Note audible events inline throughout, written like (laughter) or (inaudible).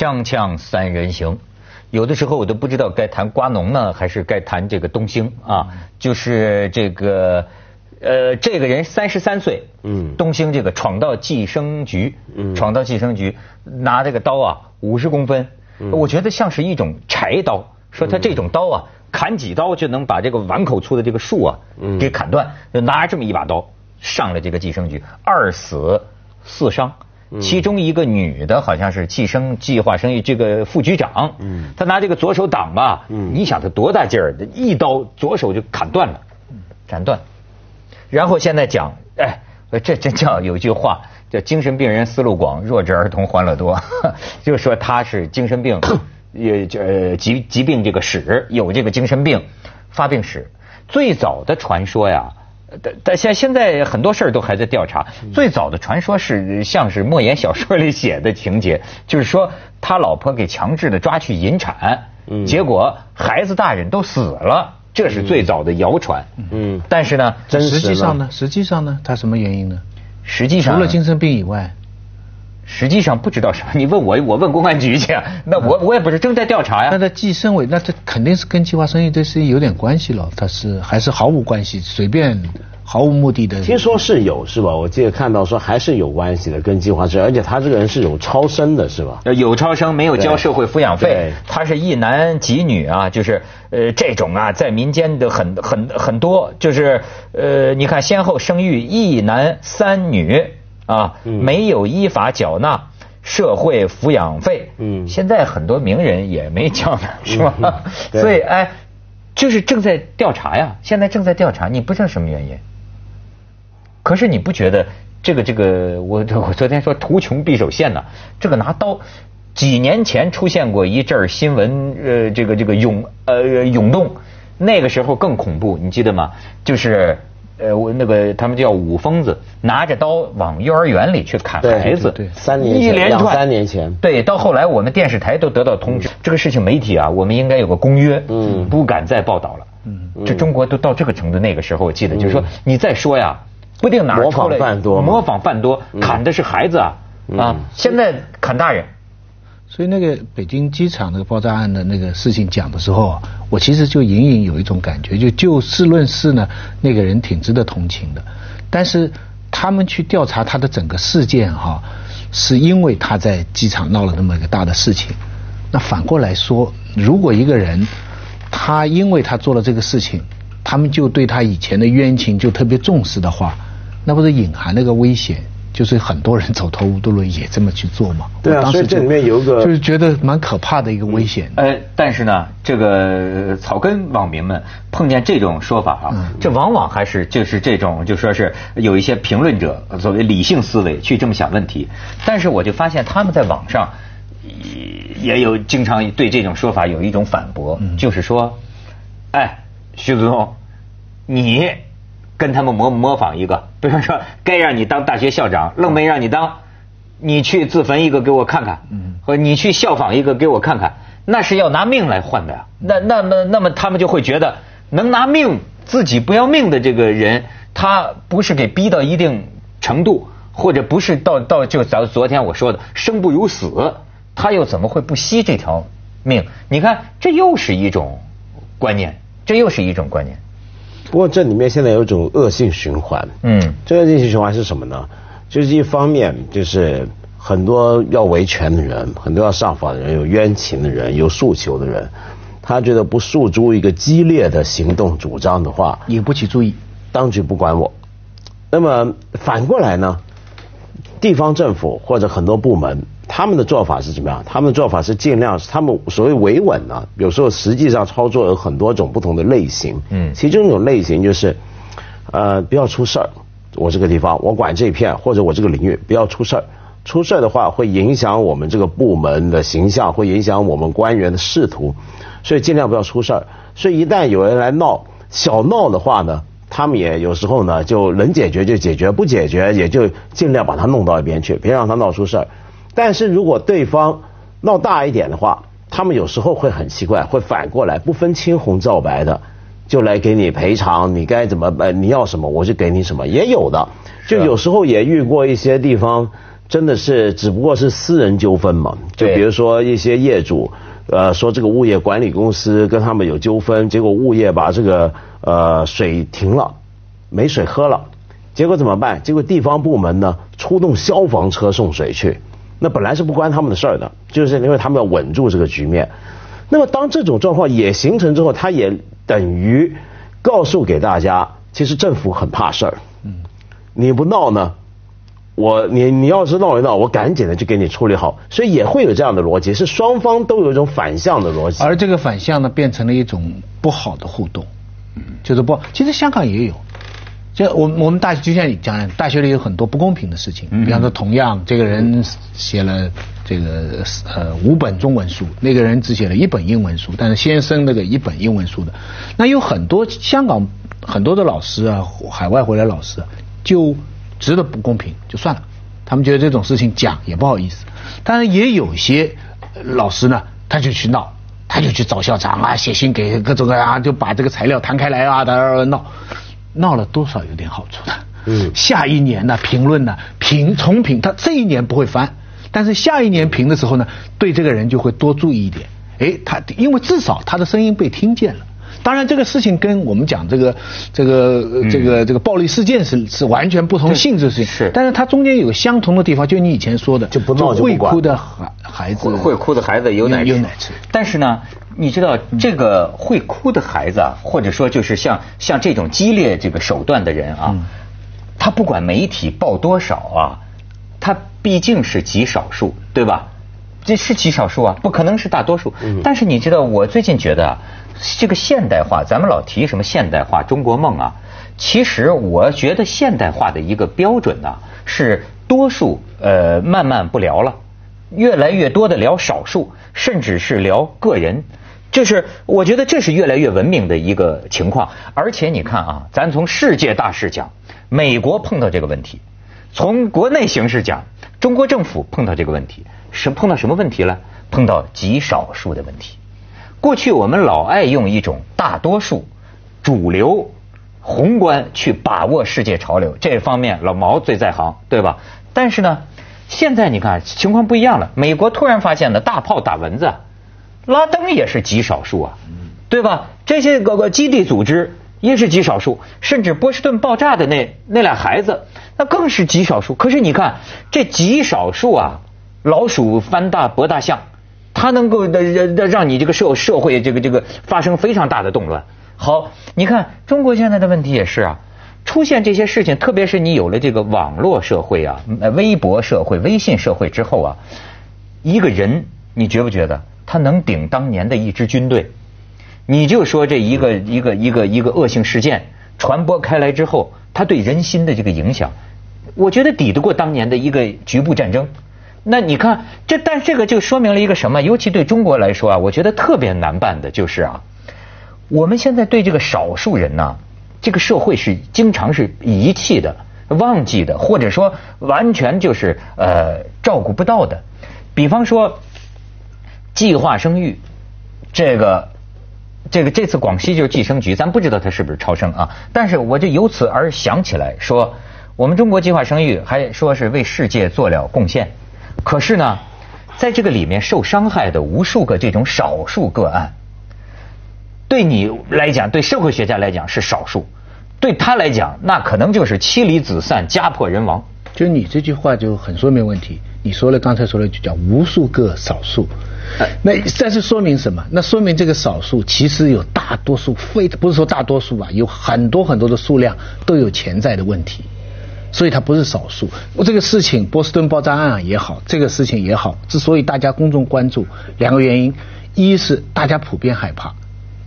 锵锵三人行，有的时候我都不知道该谈瓜农呢，还是该谈这个东兴啊。就是这个，呃，这个人三十三岁，嗯，东兴这个闯到计生局，嗯，闯到计生局，拿这个刀啊，五十公分，我觉得像是一种柴刀，说他这种刀啊，砍几刀就能把这个碗口粗的这个树啊，嗯。给砍断，就拿这么一把刀上了这个计生局，二死四伤。其中一个女的，好像是计生计划生育这个副局长，嗯，他拿这个左手挡吧，嗯，你想她多大劲儿，一刀左手就砍断了，斩断。然后现在讲，哎，这这叫有句话叫精神病人思路广，弱智儿童欢乐多，(laughs) 就说他是精神病，(coughs) 也呃疾疾病这个史有这个精神病发病史，最早的传说呀。但但现现在很多事儿都还在调查。最早的传说是像是莫言小说里写的情节，就是说他老婆给强制的抓去引产，结果孩子大人都死了，这是最早的谣传。嗯，但是呢，实际上呢，实际上呢，他什么原因呢？实际上除了精神病以外，实际上不知道什么。(laughs) 你问我，我问公安局去。那我我也不是正在调查呀。那他计生委，那这肯定是跟计划生育这是有点关系了。他是还是毫无关系，随便。毫无目的的，听说是有是吧？我记得看到说还是有关系的，跟计划生育，而且他这个人是有超生的是吧？有超生，没有交社会抚养费，他是一男几女啊，就是呃这种啊，在民间的很很很多，就是呃你看先后生育一男三女啊，没有依法缴纳社会抚养费，嗯，现在很多名人也没缴纳是吧？(laughs) 所以哎，就是正在调查呀，现在正在调查，你不知道什么原因。可是你不觉得这个这个我我昨天说图穷匕首现呢？这个拿刀，几年前出现过一阵新闻，呃，这个这个涌呃涌动，那个时候更恐怖，你记得吗？就是呃我那个他们叫五疯子，拿着刀往幼儿园里去砍孩子，对，三年前，两三年前，对，到后来我们电视台都得到通知，这个事情媒体啊，我们应该有个公约，嗯，不敢再报道了，嗯，这中国都到这个程度，那个时候我记得就是说你再说呀。不定哪模仿犯多，模仿犯多，砍的是孩子啊。啊！现在砍大人，所以那个北京机场那个爆炸案的那个事情讲的时候，我其实就隐隐有一种感觉，就就事论事呢，那个人挺值得同情的。但是他们去调查他的整个事件哈，是因为他在机场闹了那么一个大的事情。那反过来说，如果一个人他因为他做了这个事情，他们就对他以前的冤情就特别重视的话。那不是隐含那个危险，就是很多人走投无路了也这么去做嘛。(laughs) 对啊，所以这里面有个就是觉得蛮可怕的一个危险。呃，但是呢，这个草根网民们碰见这种说法啊，这往往还是就是这种就说是有一些评论者作为理性思维去这么想问题。但是我就发现他们在网上也有经常对这种说法有一种反驳，就是说，哎，徐子东，你。跟他们模模仿一个，比方说该让你当大学校长，愣没让你当，你去自焚一个给我看看，嗯或你去效仿一个给我看看，那是要拿命来换的呀。那那么那么他们就会觉得，能拿命自己不要命的这个人，他不是给逼到一定程度，或者不是到到就咱昨天我说的生不如死，他又怎么会不惜这条命？你看，这又是一种观念，这又是一种观念。不过这里面现在有一种恶性循环，嗯，这个恶性循环是什么呢？就是一方面就是很多要维权的人，很多要上访的人，有冤情的人，有诉求的人，他觉得不诉诸一个激烈的行动主张的话，引不起注意，当局不管我。那么反过来呢，地方政府或者很多部门。他们的做法是怎么样？他们的做法是尽量，他们所谓维稳呢，有时候实际上操作有很多种不同的类型。嗯，其中一种类型就是，呃，不要出事儿，我这个地方我管这片或者我这个领域不要出事儿，出事儿的话会影响我们这个部门的形象，会影响我们官员的仕途，所以尽量不要出事儿。所以一旦有人来闹小闹的话呢，他们也有时候呢就能解决就解决，不解决也就尽量把它弄到一边去，别让他闹出事儿。但是如果对方闹大一点的话，他们有时候会很奇怪，会反过来不分青红皂白的就来给你赔偿，你该怎么呃你要什么我就给你什么，也有的。就有时候也遇过一些地方真的是只不过是私人纠纷嘛？就比如说一些业主，呃，说这个物业管理公司跟他们有纠纷，结果物业把这个呃水停了，没水喝了，结果怎么办？结果地方部门呢出动消防车送水去，那本来是不关他们的事儿的，就是因为他们要稳住这个局面。那么当这种状况也形成之后，它也等于告诉给大家，其实政府很怕事儿。嗯，你不闹呢？我你你要是闹一闹，我赶紧的就给你处理好，所以也会有这样的逻辑，是双方都有一种反向的逻辑。而这个反向呢，变成了一种不好的互动，就是不，其实香港也有，就我我们大学就像你讲的，大学里有很多不公平的事情，比方说同样这个人写了这个呃五本中文书，那个人只写了一本英文书，但是先生那个一本英文书的，那有很多香港很多的老师啊，海外回来老师就。值得不公平就算了，他们觉得这种事情讲也不好意思，当然也有些老师呢，他就去闹，他就去找校长啊，写信给各种各样，就把这个材料摊开来啊，他闹，闹了多少有点好处的。嗯，下一年呢，评论呢，评重评，他这一年不会翻，但是下一年评的时候呢，对这个人就会多注意一点。哎，他因为至少他的声音被听见了。当然，这个事情跟我们讲这个、这个、这个、这个暴力事件是是完全不同性质的事情。是，但是它中间有相同的地方，就你以前说的，就不闹就会哭的孩孩子，会哭的孩子有奶有奶吃。但是呢，你知道这个会哭的孩子啊，或者说就是像像这种激烈这个手段的人啊，他不管媒体报多少啊，他毕竟是极少数，对吧？这是极少数啊，不可能是大多数。但是你知道，我最近觉得。这个现代化，咱们老提什么现代化、中国梦啊？其实我觉得现代化的一个标准呢，是多数呃慢慢不聊了，越来越多的聊少数，甚至是聊个人，就是我觉得这是越来越文明的一个情况。而且你看啊，咱从世界大势讲，美国碰到这个问题；从国内形势讲，中国政府碰到这个问题，是碰到什么问题了？碰到极少数的问题。过去我们老爱用一种大多数、主流、宏观去把握世界潮流，这方面老毛最在行，对吧？但是呢，现在你看情况不一样了。美国突然发现了大炮打蚊子，拉登也是极少数啊，对吧？这些个个基地组织也是极少数，甚至波士顿爆炸的那那俩孩子，那更是极少数。可是你看这极少数啊，老鼠翻大博大象。它能够让让让你这个社社会这个这个发生非常大的动乱。好，你看中国现在的问题也是啊，出现这些事情，特别是你有了这个网络社会啊、微博社会、微信社会之后啊，一个人你觉不觉得他能顶当年的一支军队？你就说这一个一个一个一个恶性事件传播开来之后，他对人心的这个影响，我觉得抵得过当年的一个局部战争。那你看，这但这个就说明了一个什么？尤其对中国来说啊，我觉得特别难办的就是啊，我们现在对这个少数人呢，这个社会是经常是遗弃的、忘记的，或者说完全就是呃照顾不到的。比方说，计划生育，这个这个这次广西就是计生局，咱不知道他是不是超生啊，但是我就由此而想起来说，我们中国计划生育还说是为世界做了贡献。可是呢，在这个里面受伤害的无数个这种少数个案，对你来讲，对社会学家来讲是少数，对他来讲，那可能就是妻离子散、家破人亡。就你这句话就很说明问题。你说了刚才说了就叫无数个少数，那但是说明什么？那说明这个少数其实有大多数，非不是说大多数吧，有很多很多的数量都有潜在的问题。所以它不是少数。我这个事情，波士顿爆炸案也好，这个事情也好，之所以大家公众关注，两个原因：一是大家普遍害怕，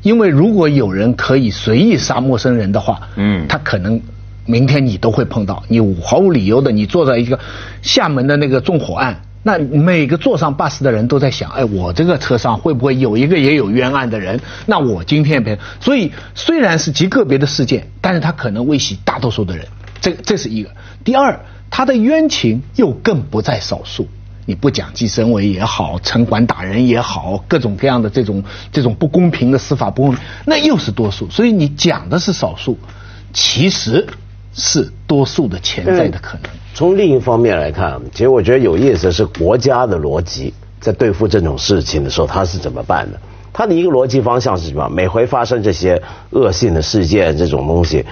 因为如果有人可以随意杀陌生人的话，嗯，他可能明天你都会碰到，你毫无理由的，你坐在一个厦门的那个纵火案，那每个坐上巴士的人都在想，哎，我这个车上会不会有一个也有冤案的人？那我今天别，所以虽然是极个别的事件，但是他可能威胁大多数的人。这这是一个，第二，他的冤情又更不在少数。你不讲计生委也好，城管打人也好，各种各样的这种这种不公平的司法不公平，那又是多数。所以你讲的是少数，其实是多数的潜在的可能。从另一方面来看，其实我觉得有意思的是国家的逻辑在对付这种事情的时候，他是怎么办的？他的一个逻辑方向是什么？每回发生这些恶性的事件这种东西，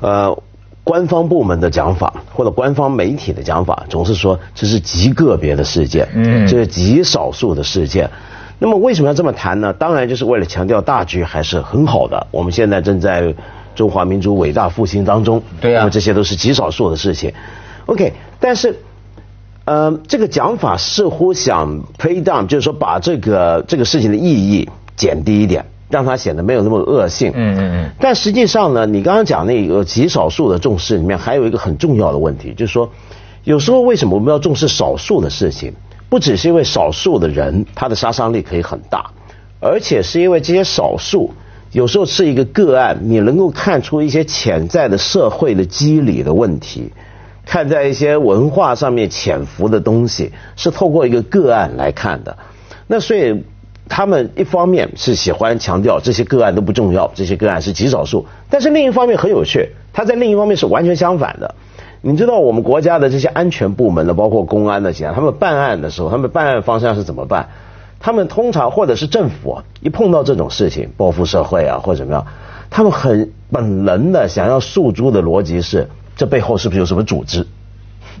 呃，官方部门的讲法或者官方媒体的讲法，总是说这是极个别的事件，嗯，这是极少数的事件。那么为什么要这么谈呢？当然就是为了强调大局还是很好的。我们现在正在中华民族伟大复兴当中，对呀，这些都是极少数的事情。OK，但是，呃，这个讲法似乎想 play down，就是说把这个这个事情的意义减低一点，让它显得没有那么恶性。嗯嗯嗯。但实际上呢，你刚刚讲那个极少数的重视里面，还有一个很重要的问题，就是说，有时候为什么我们要重视少数的事情？不只是因为少数的人他的杀伤力可以很大，而且是因为这些少数有时候是一个个案，你能够看出一些潜在的社会的机理的问题，看在一些文化上面潜伏的东西，是透过一个个案来看的。那所以他们一方面是喜欢强调这些个案都不重要，这些个案是极少数，但是另一方面很有趣，他在另一方面是完全相反的。你知道我们国家的这些安全部门的，包括公安的些，他们办案的时候，他们办案方向是怎么办？他们通常或者是政府啊，一碰到这种事情，报复社会啊或者怎么样，他们很本能的想要诉诸的逻辑是，这背后是不是有什么组织？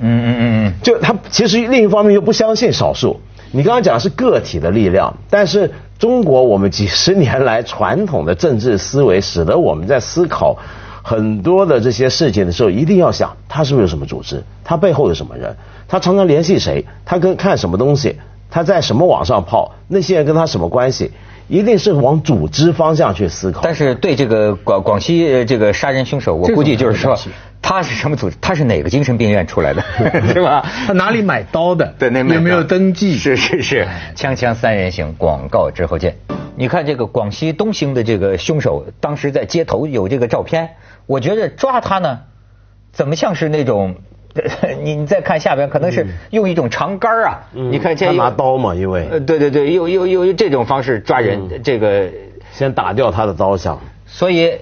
嗯嗯嗯嗯，就他其实另一方面又不相信少数。你刚刚讲的是个体的力量，但是中国我们几十年来传统的政治思维，使得我们在思考。很多的这些事情的时候，一定要想他是不是有什么组织，他背后有什么人，他常常联系谁，他跟看什么东西，他在什么网上泡，那些人跟他什么关系，一定是往组织方向去思考。但是对这个广广西这个杀人凶手，我估计就是说他是什么组织，他是哪个精神病院出来的，(laughs) 是吧？他哪里买刀的？对，那有没有登记？是是是，锵锵三人行，广告之后见。你看这个广西东兴的这个凶手，当时在街头有这个照片。我觉得抓他呢，怎么像是那种？(laughs) 你你再看下边，可能是用一种长杆啊。你看，他拿刀嘛，因为。对对对，又又又用这种方式抓人，这个先打掉他的刀枪。所以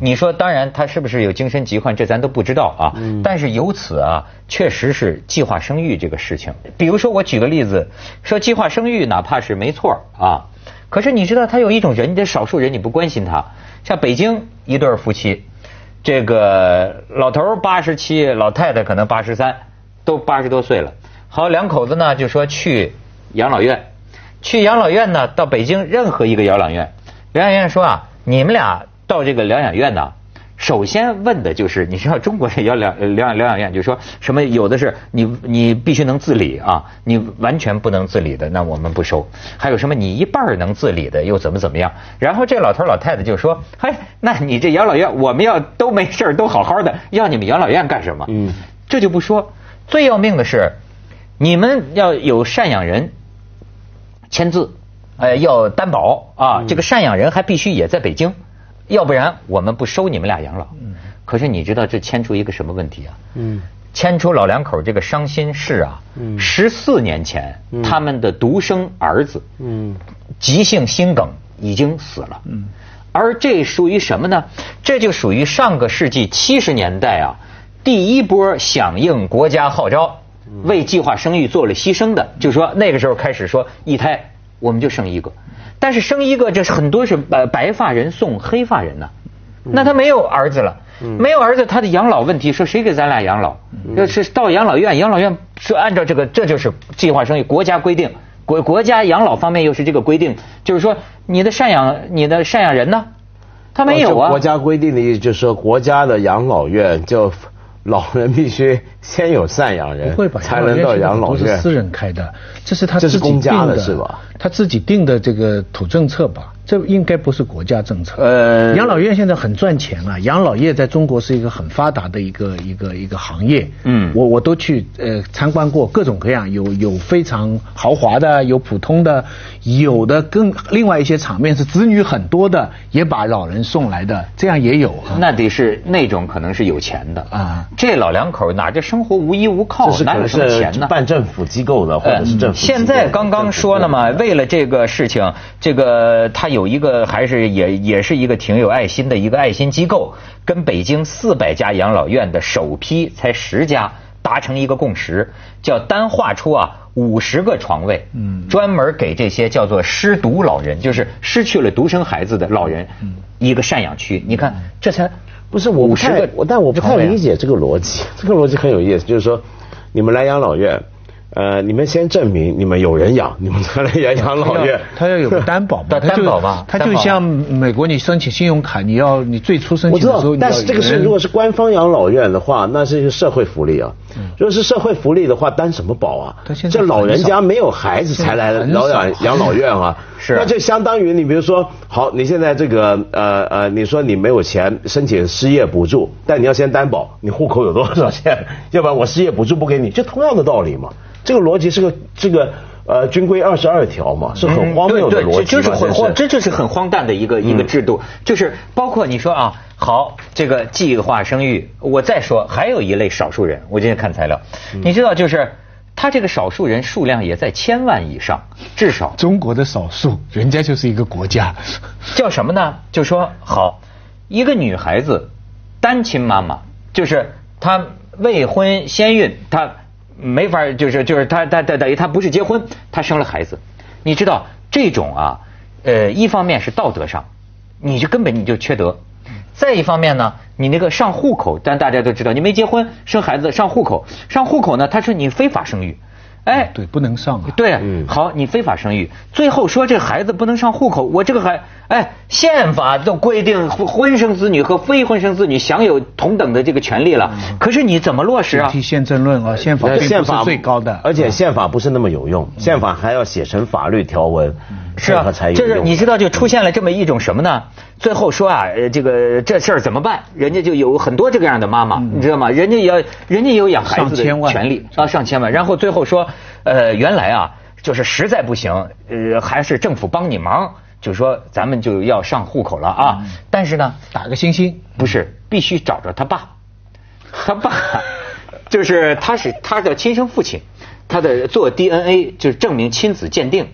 你说，当然他是不是有精神疾患，这咱都不知道啊。但是由此啊，确实是计划生育这个事情。比如说，我举个例子，说计划生育哪怕是没错啊，可是你知道，他有一种人，这少数人你不关心他，像北京一对夫妻。这个老头八十七，老太太可能八十三，都八十多岁了。好，两口子呢就说去养老院，去养老院呢，到北京任何一个养老院，疗养院说啊，你们俩到这个疗养院呢。首先问的就是，你知道中国的疗疗疗养疗养院，就说什么有的是你你必须能自理啊，你完全不能自理的，那我们不收。还有什么你一半能自理的，又怎么怎么样？然后这老头老太太就说：“嘿，那你这养老院我们要都没事都好好的，要你们养老院干什么？”嗯，这就不说。最要命的是，你们要有赡养人签字，呃，要担保啊，这个赡养人还必须也在北京。要不然我们不收你们俩养老。嗯。可是你知道这牵出一个什么问题啊？嗯。牵出老两口这个伤心事啊。嗯。十四年前，他们的独生儿子，嗯，急性心梗已经死了。嗯。而这属于什么呢？这就属于上个世纪七十年代啊，第一波响应国家号召，为计划生育做了牺牲的。就说那个时候开始说一胎我们就生一个。但是生一个，这是很多是白白发人送黑发人呐，那他没有儿子了，没有儿子，他的养老问题，说谁给咱俩养老？要是到养老院，养老院说按照这个，这就是计划生育，国家规定，国国家养老方面又是这个规定，就是说你的赡养，你的赡养人呢，他没有啊。国家规定的意思就是说，国家的养老院就。老人必须先有赡养人，才能到养老院。都是私人开的，这是他自己定的，是吧？他自己定的这个土政策吧。这应该不是国家政策。呃，养老院现在很赚钱啊，养老业在中国是一个很发达的一个一个一个行业。嗯，我我都去呃参观过，各种各样，有有非常豪华的，有普通的，有的更另外一些场面是子女很多的，也把老人送来的，这样也有。那得是那种可能是有钱的啊。这老两口哪这生活无依无靠，哪有什么钱呢？办政府机构的或者是政府。现在刚刚说了嘛，为了这个事情，这个他。有一个还是也也是一个挺有爱心的一个爱心机构，跟北京四百家养老院的首批才十家达成一个共识，叫单划出啊五十个床位，嗯，专门给这些叫做失独老人，就是失去了独生孩子的老人，一个赡养区。你看，这才不是我不太，但我不太理解这个逻辑。这个逻辑很有意思，就是说，你们来养老院。呃，你们先证明你们有人养，你们才来养养老院。(laughs) 他要有个担保嘛，(laughs) 担保嘛。他就像美国，你申请信用卡，你要你最初申请的时候，但是这个是如果是官方养老院的话，那是一个社会福利啊。如果是社会福利的话，担什么保啊？这老人家没有孩子才来老养养老院啊。(laughs) 是。那就相当于你比如说，好，你现在这个呃呃，你说你没有钱申请失业补助，但你要先担保你户口有多少钱，要不然我失业补助不给你，就同样的道理嘛。这个逻辑是个这个呃军规二十二条嘛，是很荒谬的逻辑就是很荒，这就是很荒诞的一个一个制度，就是包括你说啊，好，这个计划生育，我再说还有一类少数人，我今天看材料，你知道就是他这个少数人数量也在千万以上，至少。中国的少数，人家就是一个国家，叫什么呢？就说好一个女孩子单亲妈妈，就是她未婚先孕，她。没法，就是就是他他他等于他不是结婚，他生了孩子，你知道这种啊，呃，一方面是道德上，你就根本你就缺德；再一方面呢，你那个上户口，但大家都知道，你没结婚生孩子上户口，上户口呢，他说你非法生育。哎，对，不能上啊。对，好，你非法生育，最后说这孩子不能上户口，我这个孩，哎，宪法都规定婚生子女和非婚生子女享有同等的这个权利了，可是你怎么落实啊？提宪政论啊，宪法宪法最高的，而且宪法不是那么有用，宪法还要写成法律条文。是啊，就是你知道，就出现了这么一种什么呢？最后说啊，呃这个这事儿怎么办？人家就有很多这个样的妈妈，你知道吗？人家要，人家有养孩子的权利啊，上千万。然后最后说，呃，原来啊，就是实在不行，呃，还是政府帮你忙，就说咱们就要上户口了啊。但是呢，打个星星，不是必须找着他爸，他爸就是他是他的亲生父亲，他的做 DNA 就是证明亲子鉴定。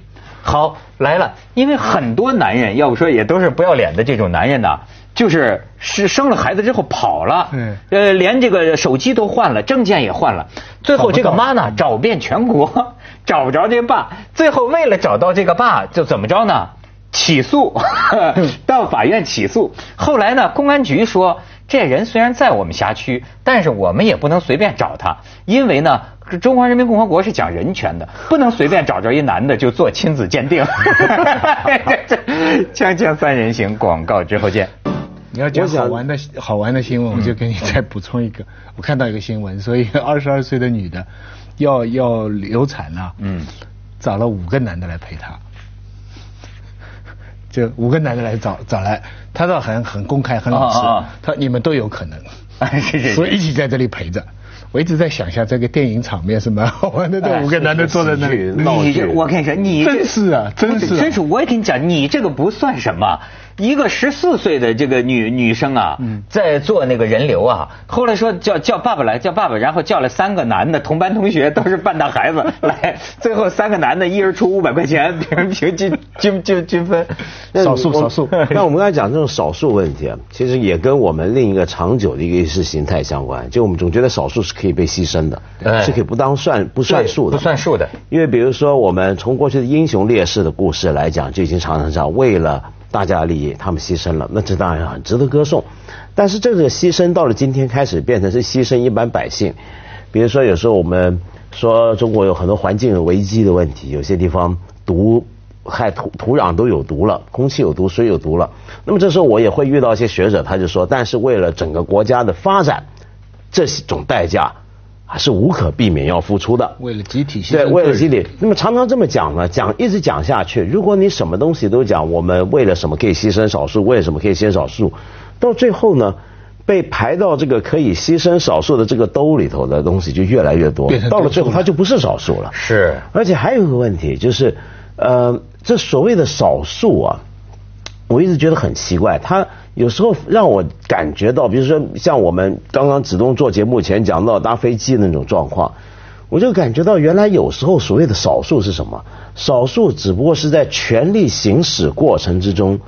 好来了，因为很多男人，要不说也都是不要脸的这种男人呢，就是是生了孩子之后跑了，嗯，呃，连这个手机都换了，证件也换了，最后这个妈呢找遍全国 (laughs) 找不着这爸，最后为了找到这个爸，就怎么着呢？起诉，(laughs) 到法院起诉。后来呢，公安局说。这人虽然在我们辖区，但是我们也不能随便找他，因为呢，中华人民共和国是讲人权的，不能随便找着一男的就做亲子鉴定。(laughs) 锵锵三人行，广告之后见。你要讲好玩的好玩的新闻，我就给你再补充一个。我看到一个新闻，说一个二十二岁的女的要要流产了，嗯，找了五个男的来陪她。就五个男的来找找来，他倒很很公开很老实，他说你们都有可能，所以一起在这里陪着。我一直在想象这个电影场面是蛮好玩的，这五个男的坐在那里闹剧。我跟你说，你真是啊，真是真是，我也跟你讲，你这个不算什么。一个十四岁的这个女女生啊，在做那个人流啊，后来说叫叫爸爸来，叫爸爸，然后叫了三个男的同班同学，都是半大孩子 (laughs) 来，最后三个男的一人出五百块钱，平平均均均均分。少数少数。(laughs) 那我们刚才讲这种少数问题啊，其实也跟我们另一个长久的一个意识形态相关。就我们总觉得少数是可以被牺牲的，是可以不当算不算数的，不算数的。因为比如说我们从过去的英雄烈士的故事来讲，就已经常常讲为了。大家的利益，他们牺牲了，那这当然很值得歌颂。但是这个牺牲到了今天开始变成是牺牲一般百姓。比如说有时候我们说中国有很多环境危机的问题，有些地方毒害土土壤都有毒了，空气有毒，水有毒了。那么这时候我也会遇到一些学者，他就说，但是为了整个国家的发展，这种代价。还是无可避免要付出的。为了集体对，为了集体。那么常常这么讲呢，讲一直讲下去。如果你什么东西都讲，我们为了什么可以牺牲少数？为什么可以牺牲少数？到最后呢，被排到这个可以牺牲少数的这个兜里头的东西就越来越多。到了最后，它就不是少数了。是。而且还有一个问题，就是呃，这所谓的少数啊，我一直觉得很奇怪，它。有时候让我感觉到，比如说像我们刚刚子东做节目前讲到搭飞机那种状况，我就感觉到原来有时候所谓的少数是什么？少数只不过是在权力行使过程之中，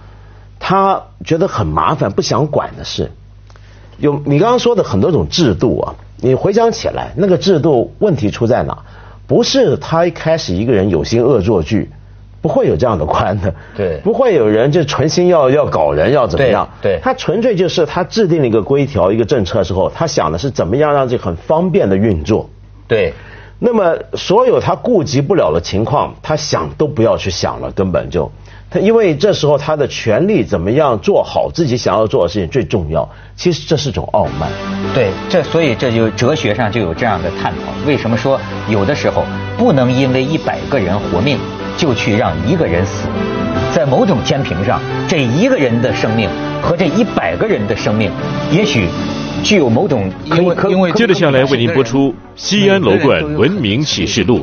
他觉得很麻烦不想管的事。有你刚刚说的很多种制度啊，你回想起来，那个制度问题出在哪？不是他一开始一个人有心恶作剧，不会有这样的官的。对，不会有人就存心要要搞人要怎么样？对，他纯粹就是他制定了一个规条、一个政策之后，他想的是怎么样让这很方便的运作。对。那么所有他顾及不了的情况，他想都不要去想了，根本就他因为这时候他的权利怎么样做好自己想要做的事情最重要。其实这是种傲慢。对，这所以这就哲学上就有这样的探讨。为什么说有的时候不能因为一百个人活命就去让一个人死？在某种天平上，这一个人的生命和这一百个人的生命，也许。具有某种，因为因为接着下来为您播出《西安楼冠文明启示录》。